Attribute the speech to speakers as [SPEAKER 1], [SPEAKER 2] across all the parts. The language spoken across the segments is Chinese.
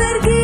[SPEAKER 1] perdido.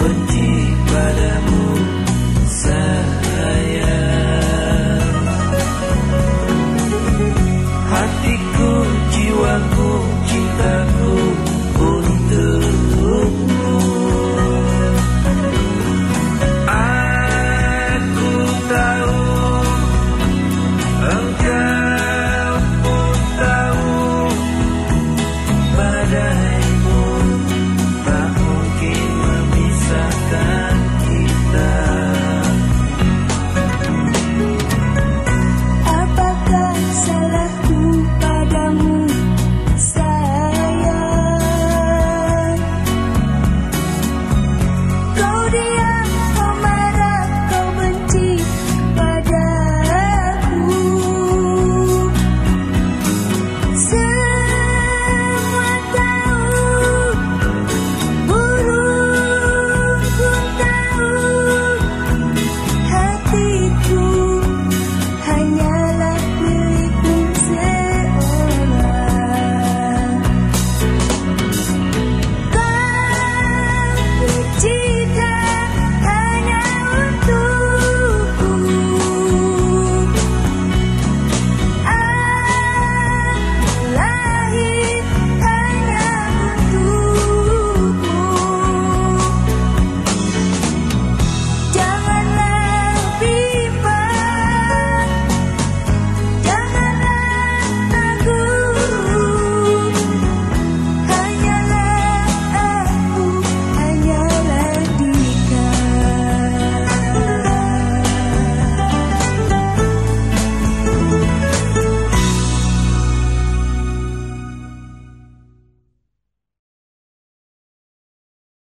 [SPEAKER 2] 问题。